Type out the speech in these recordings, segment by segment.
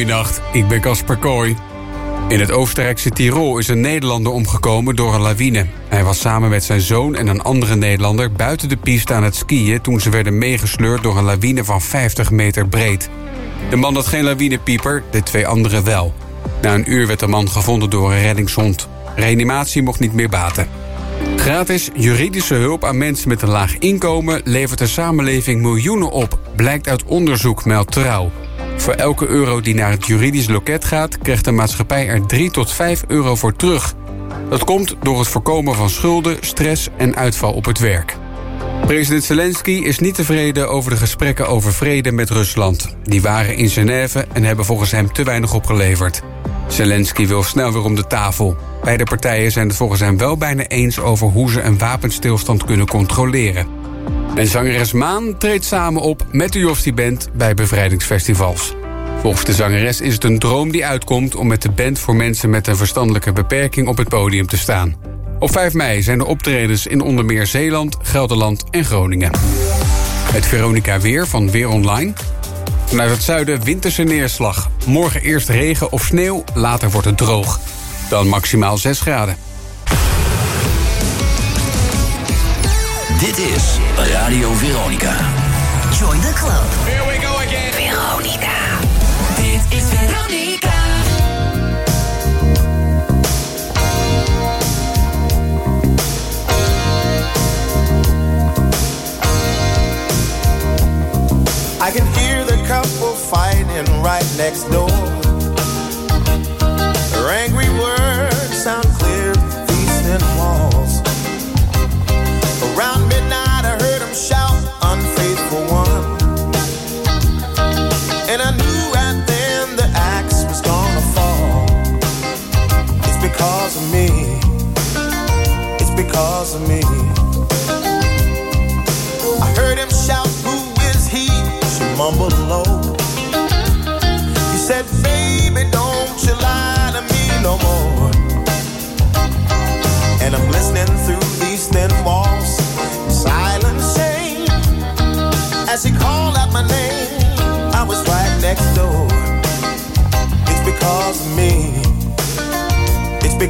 Goedenacht, ik ben Casper Kooi. In het Oostenrijkse Tirol is een Nederlander omgekomen door een lawine. Hij was samen met zijn zoon en een andere Nederlander buiten de piste aan het skiën... toen ze werden meegesleurd door een lawine van 50 meter breed. De man had geen lawinepieper, de twee anderen wel. Na een uur werd de man gevonden door een reddingshond. Reanimatie mocht niet meer baten. Gratis juridische hulp aan mensen met een laag inkomen... levert de samenleving miljoenen op, blijkt uit onderzoek, meldt Trouw. Voor elke euro die naar het juridisch loket gaat... krijgt de maatschappij er 3 tot 5 euro voor terug. Dat komt door het voorkomen van schulden, stress en uitval op het werk. President Zelensky is niet tevreden over de gesprekken over vrede met Rusland. Die waren in Genève en hebben volgens hem te weinig opgeleverd. Zelensky wil snel weer om de tafel. Beide partijen zijn het volgens hem wel bijna eens over hoe ze een wapenstilstand kunnen controleren. En zangeres Maan treedt samen op met de Jofti Band bij bevrijdingsfestivals. Volgens de zangeres is het een droom die uitkomt om met de band voor mensen met een verstandelijke beperking op het podium te staan. Op 5 mei zijn er optredens in onder meer Zeeland, Gelderland en Groningen. Het Veronica Weer van Weer Online. Vanuit het zuiden winterse neerslag. Morgen eerst regen of sneeuw, later wordt het droog. Dan maximaal 6 graden. Dit is Radio Veronica. Join the club. Here we go again. Veronica. Dit is Veronica. I can hear the couple fighting right next door.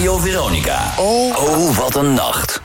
Radio Veronica. Oh, oh wat een nacht.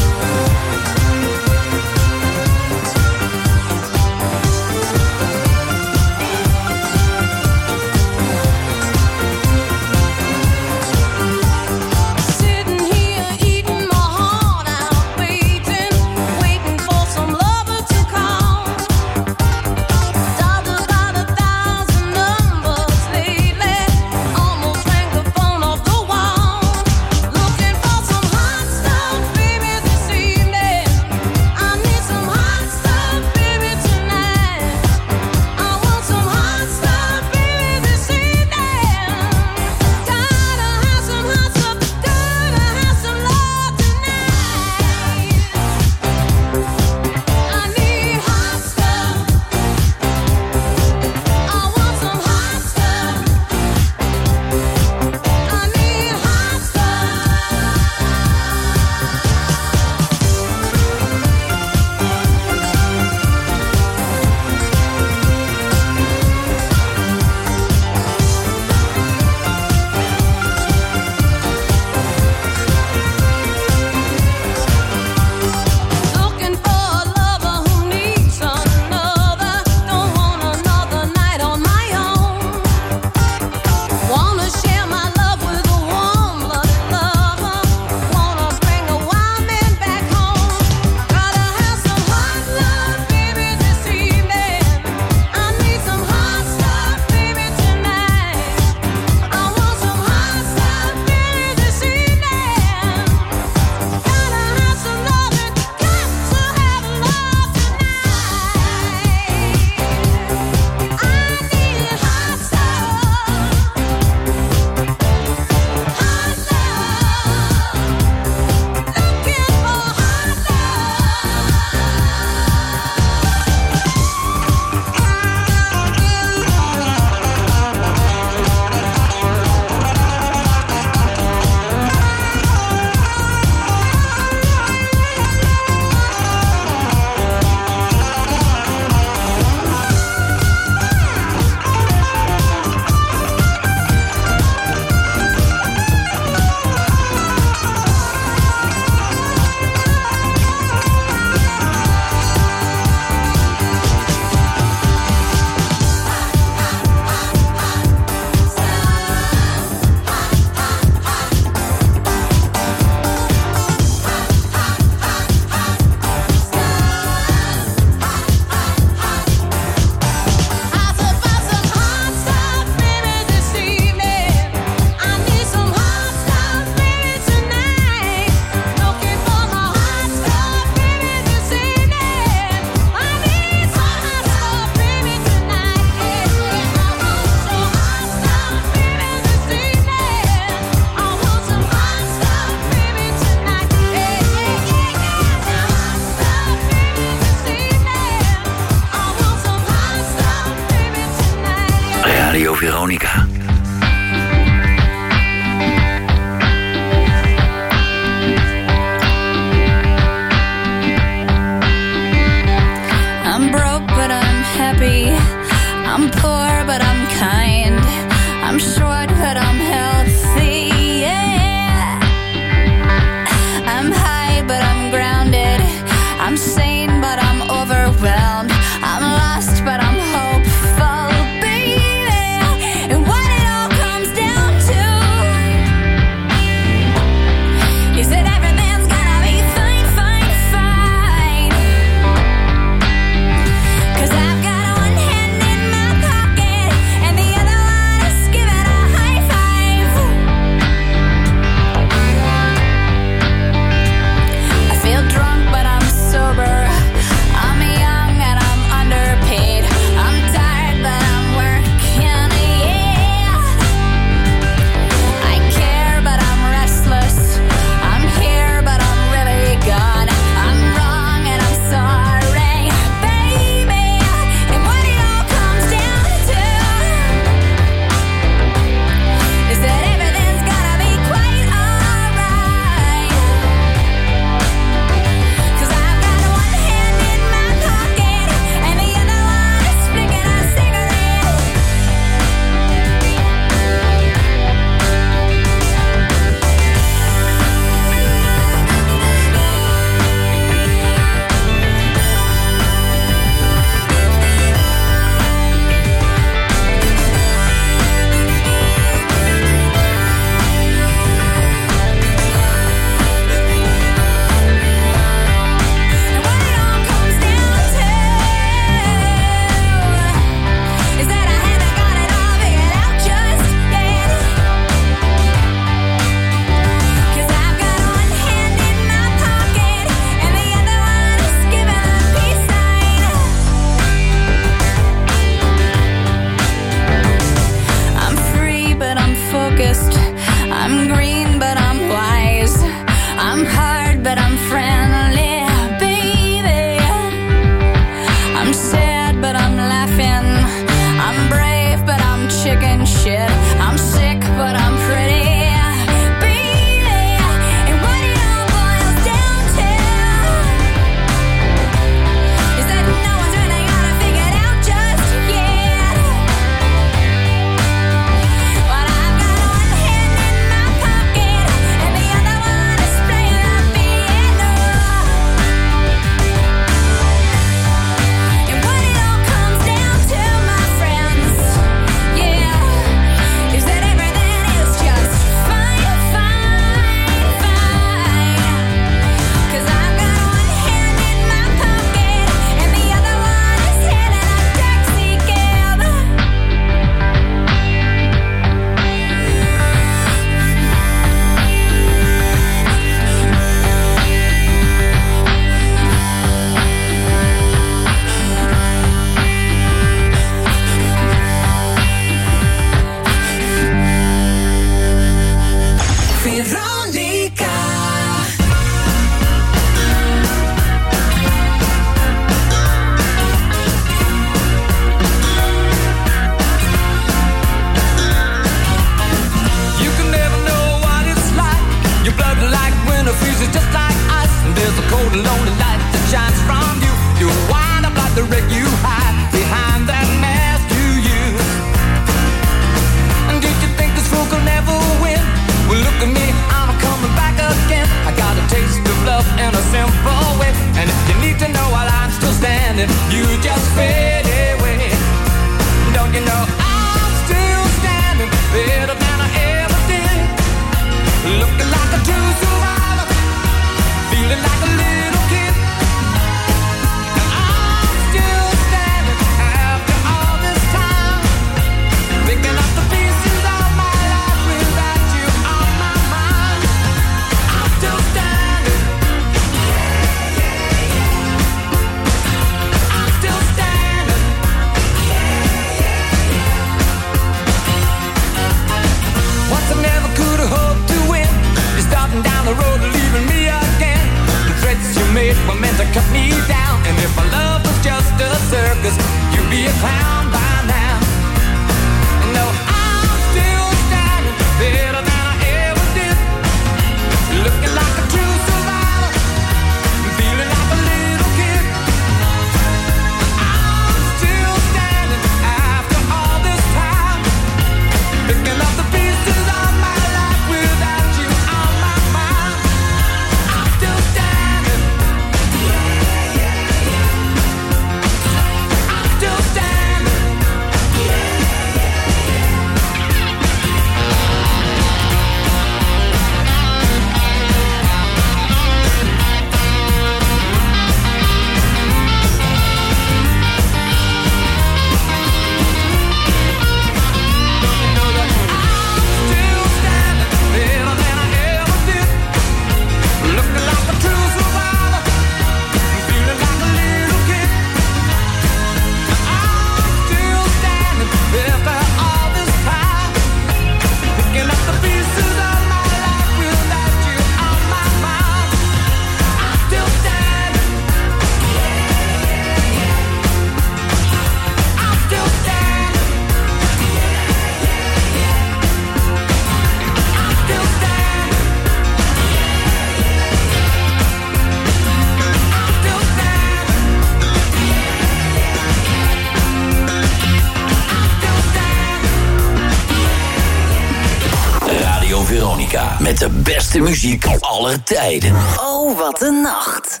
Beste muziek aller tijden. Oh, wat een nacht.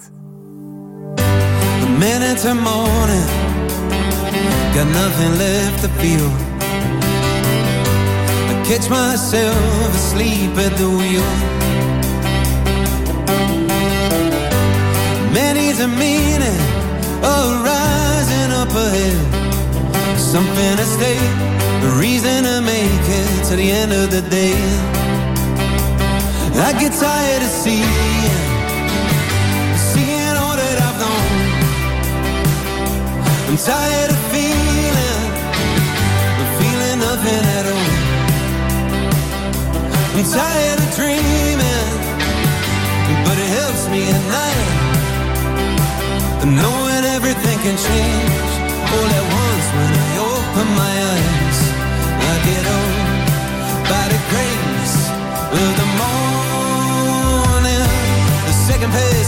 A minute to morning, got nothing left to feel. I catch myself asleep at the wheel. Many's a meaning of rising up ahead. Something to stay, a reason to make it to the end of the day. I get tired of seeing, seeing all that I've known. I'm tired of feeling, feeling nothing at all. I'm tired of dreaming, but it helps me at night. Knowing everything can change all at once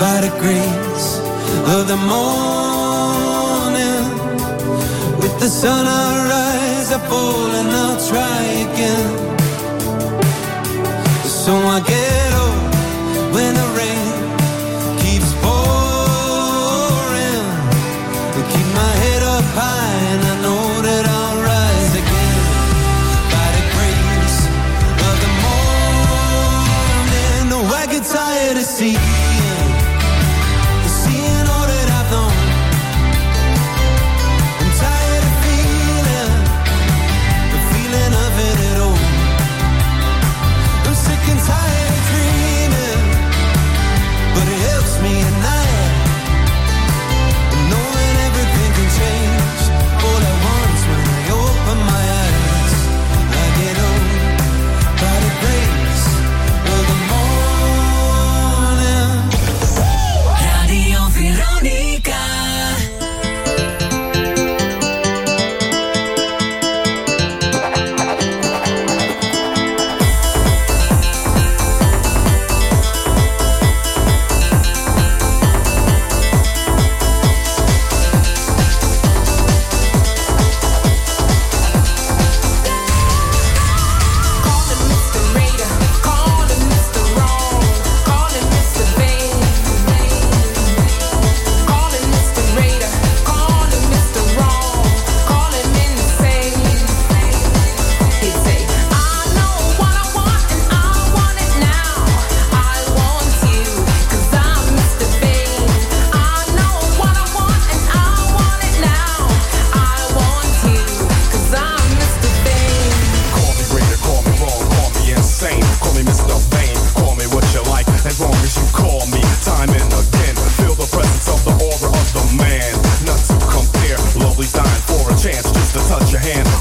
By the grace of the morning, with the sun I rise, I fall and I'll try again. So I get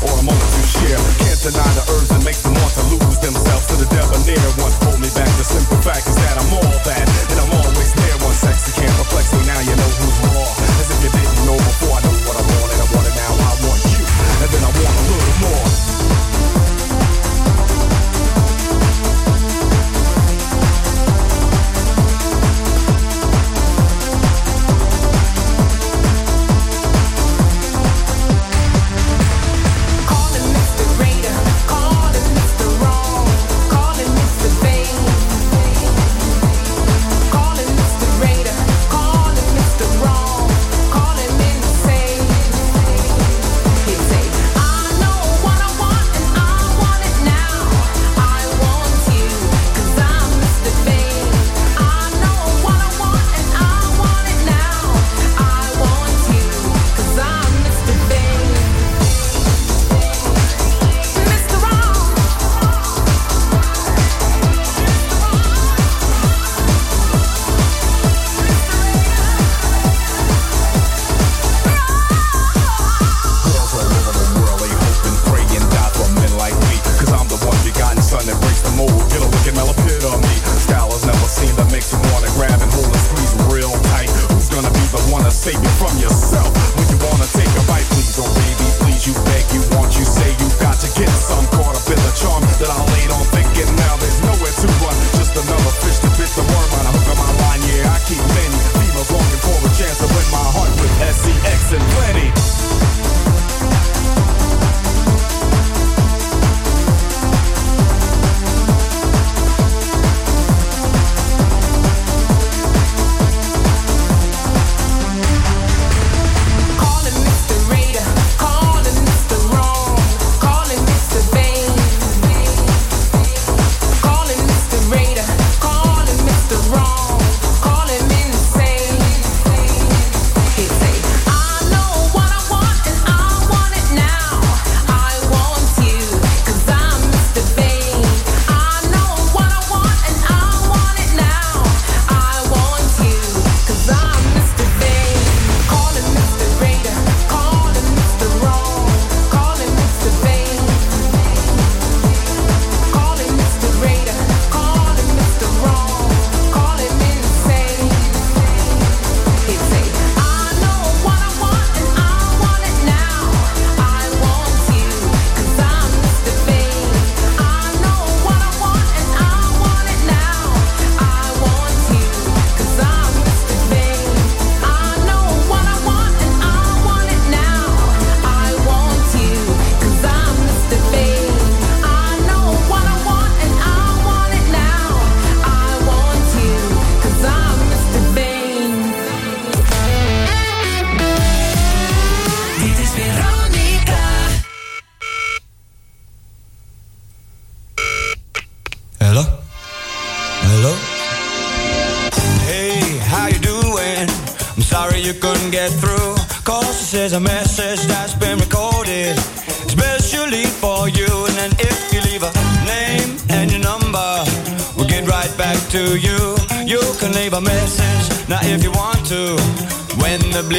or a moment to share. Can't deny the urge that makes them want to lose themselves to the debonair. Once pulled me back, the simple fact is that I'm all that, and I'm always there.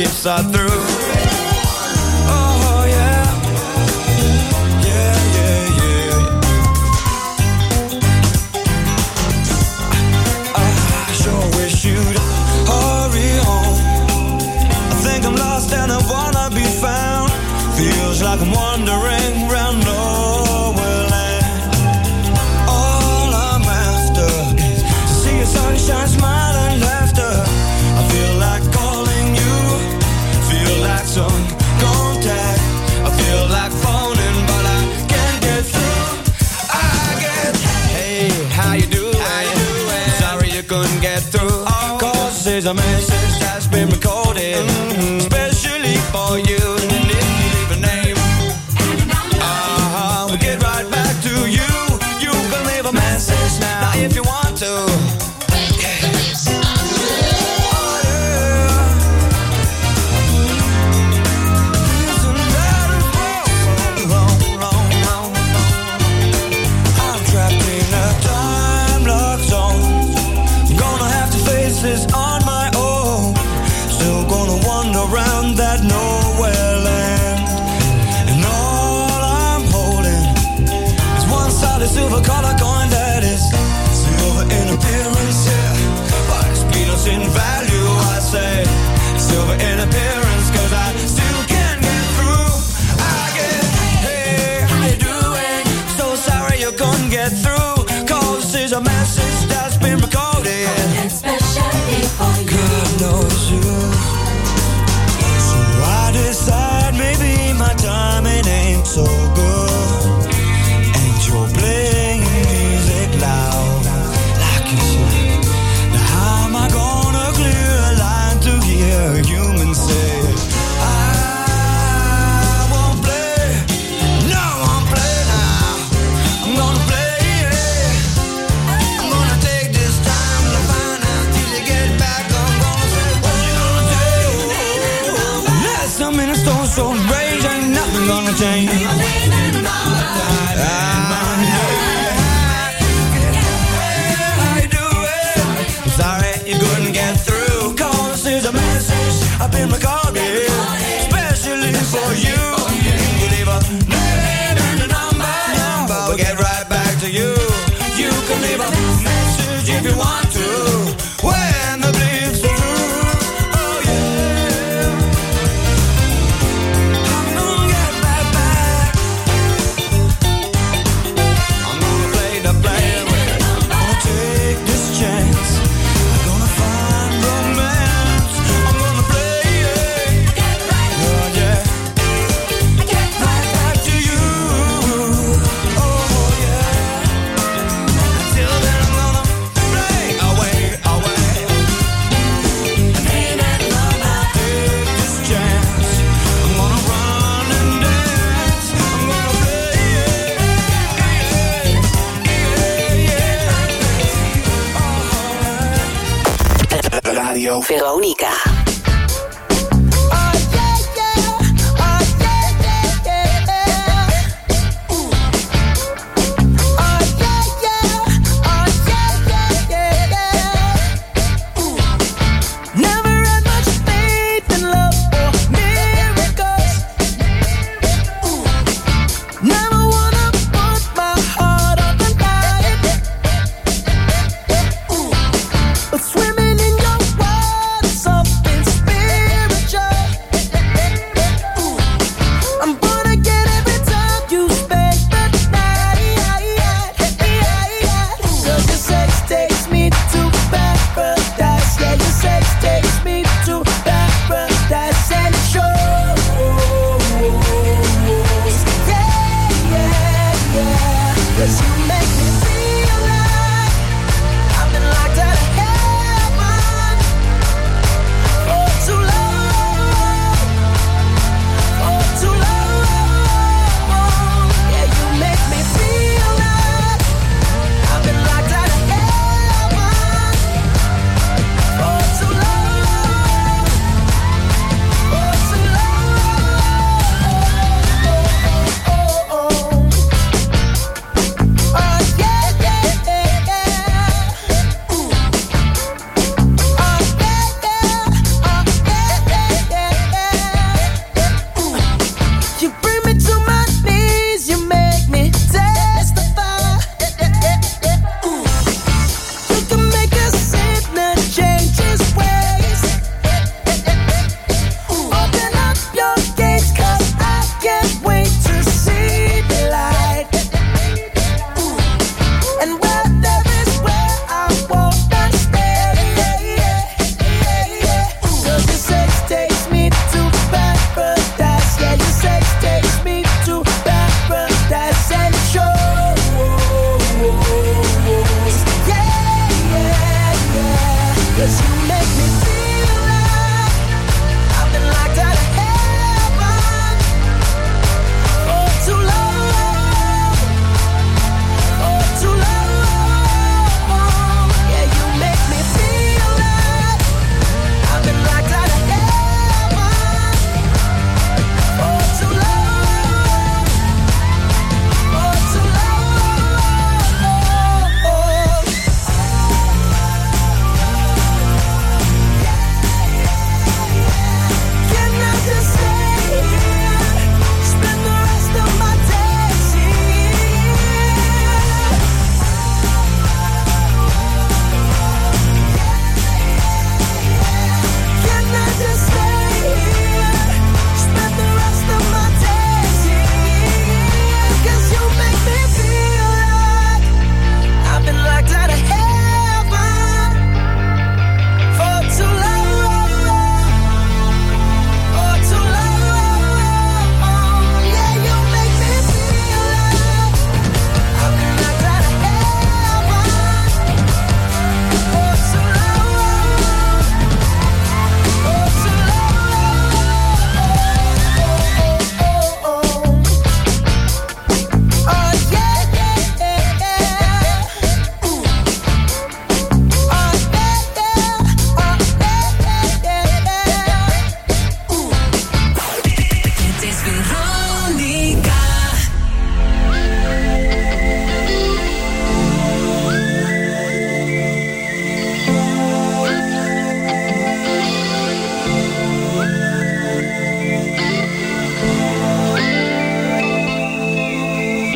Bleeps are through.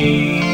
Música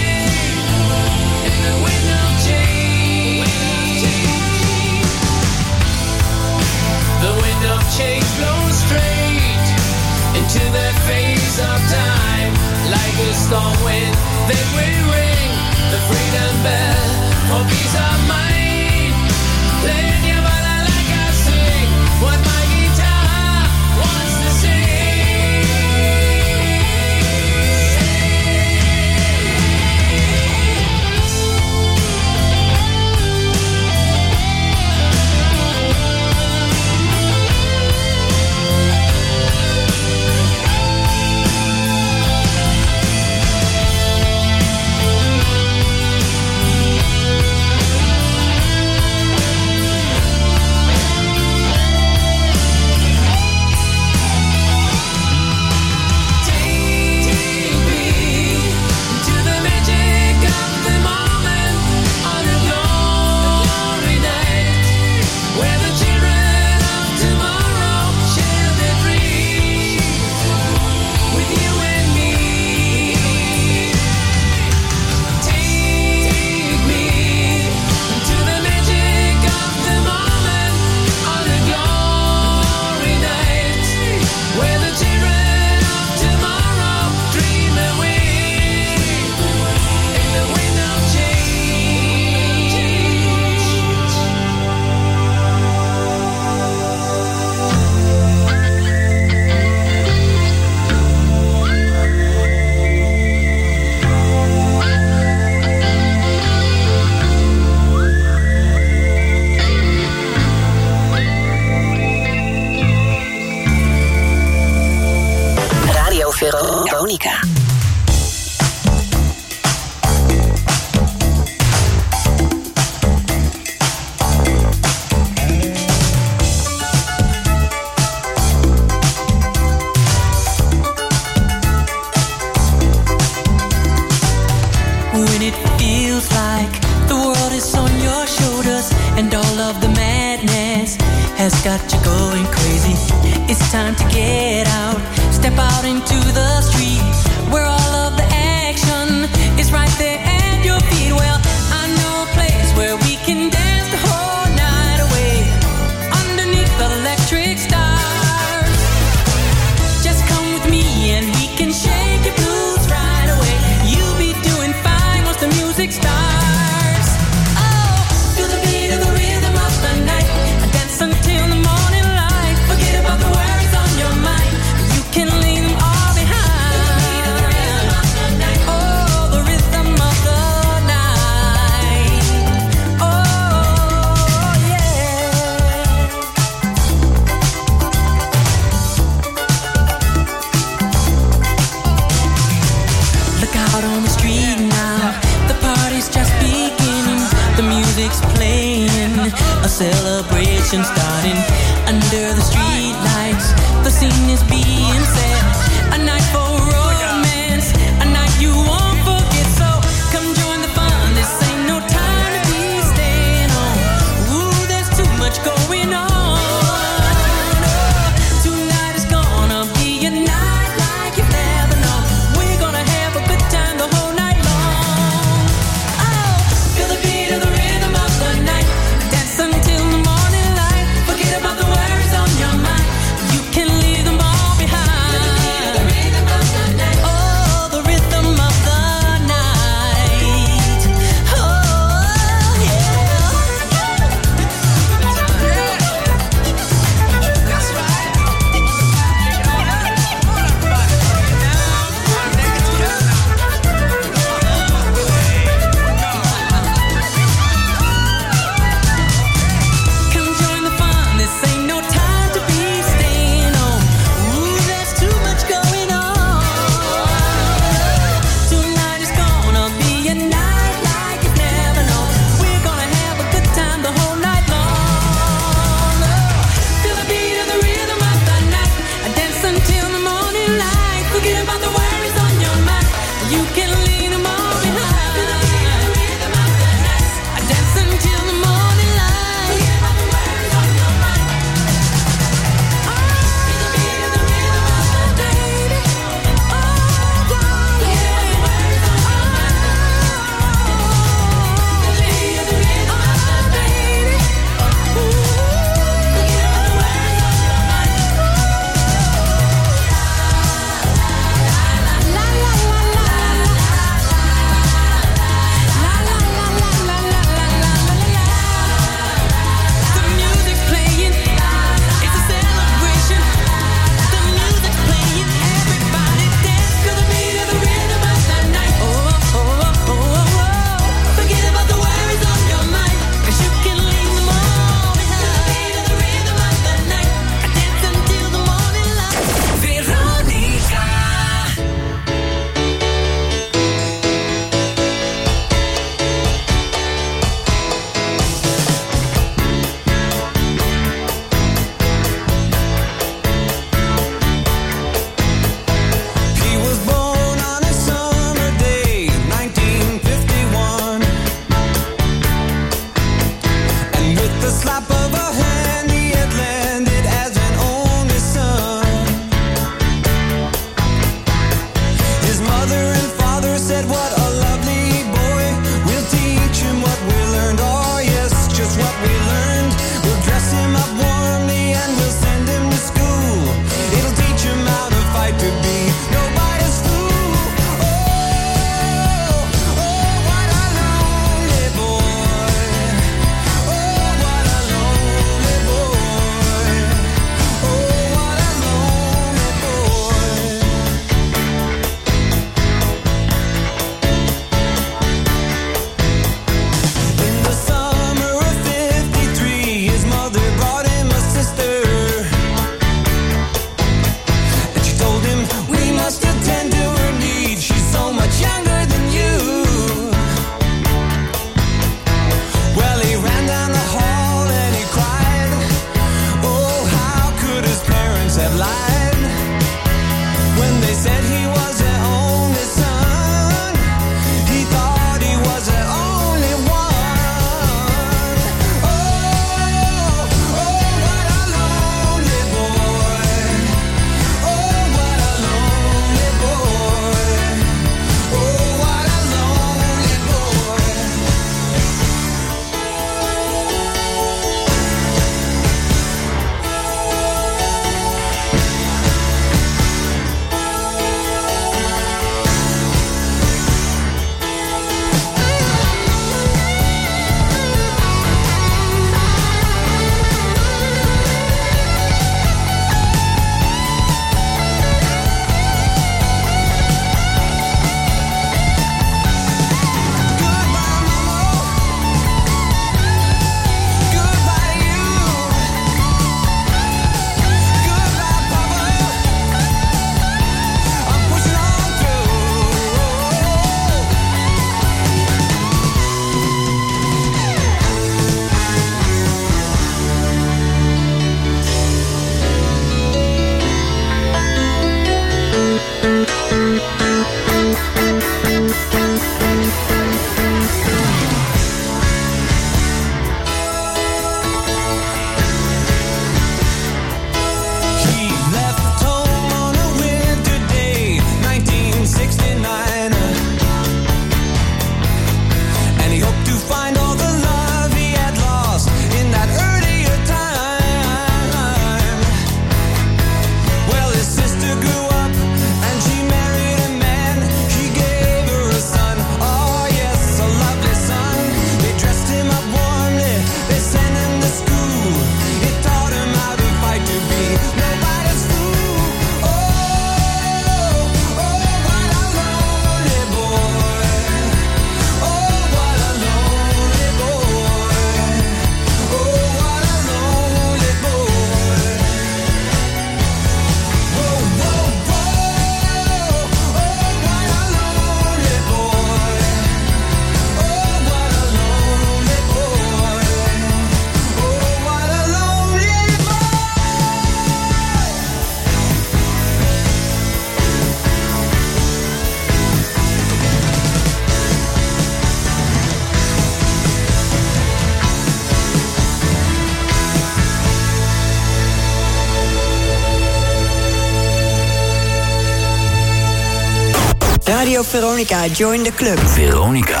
Veronica, join the club. Veronica.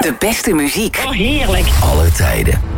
De beste muziek. Oh, heerlijk. Alle tijden.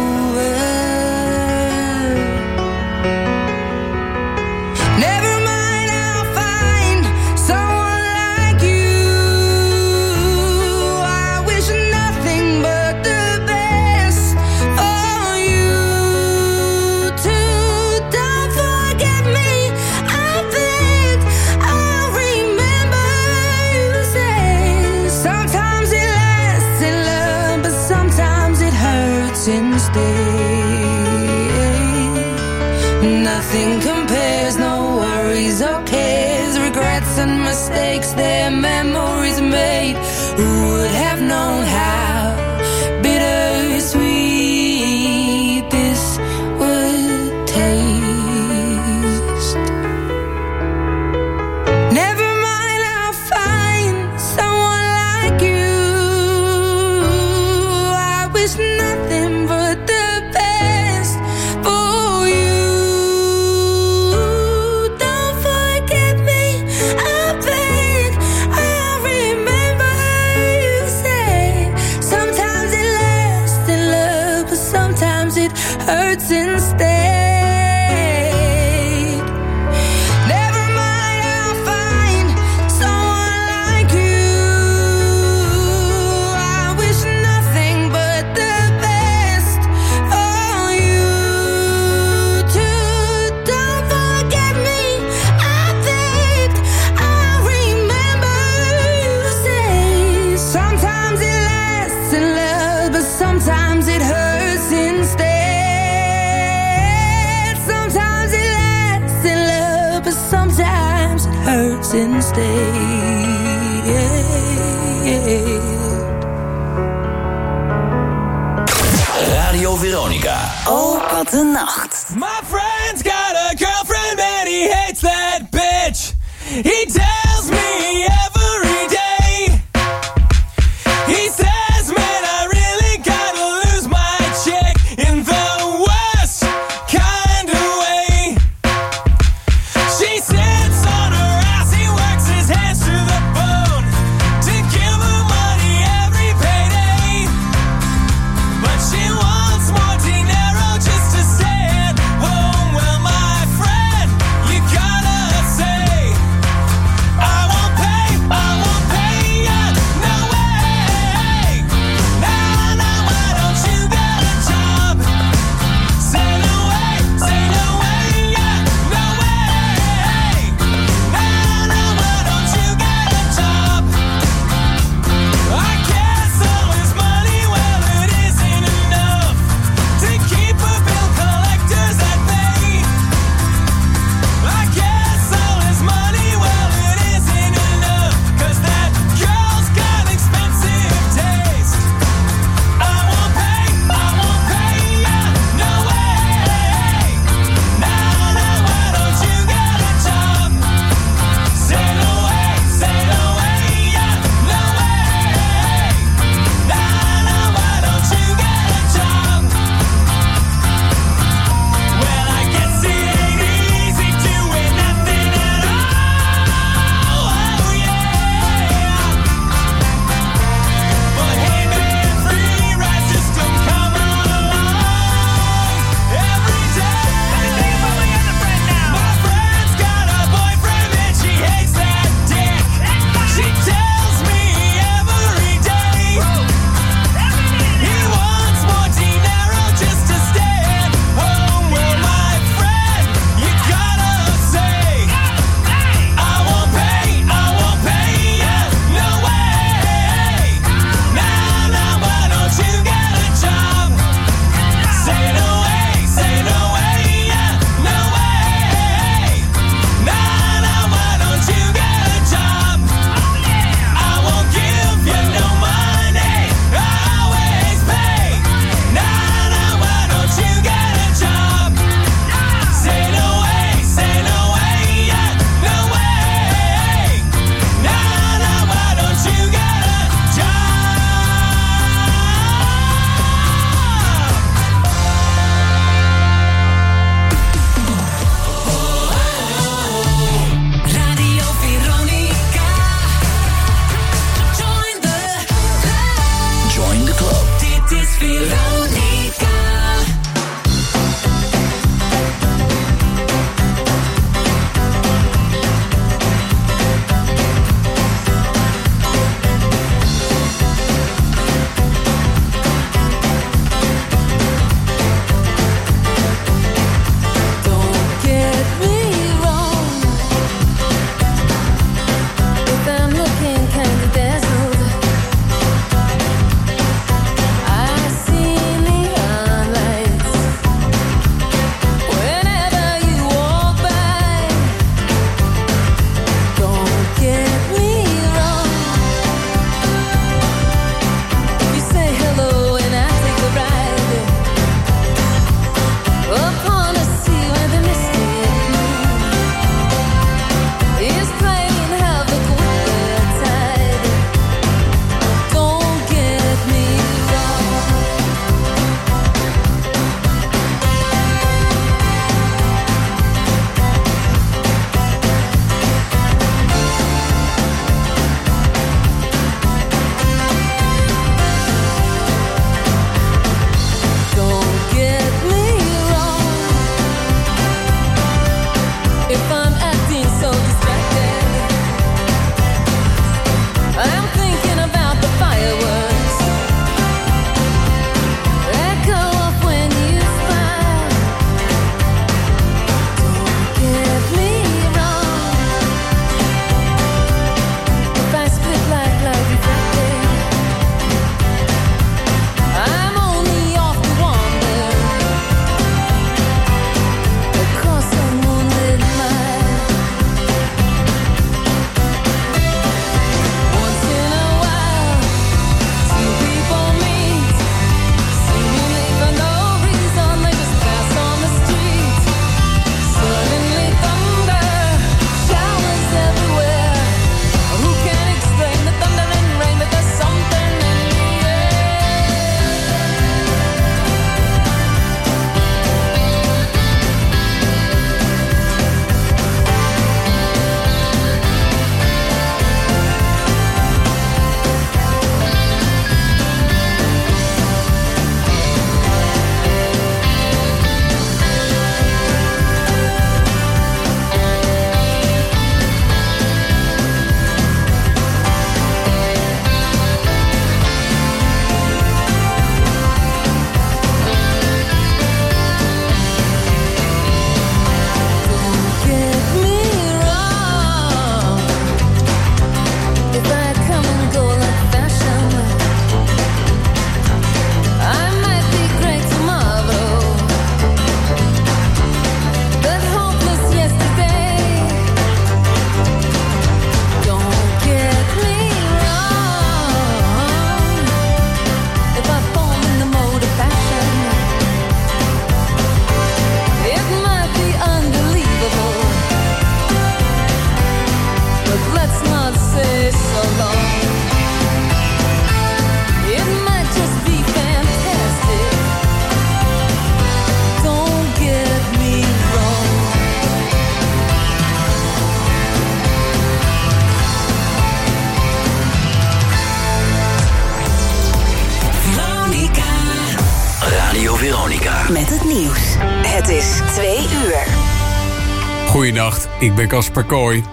Ik ben Casper Kooi.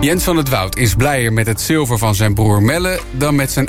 Jens van het Woud is blijer met het zilver van zijn broer Melle dan met zijn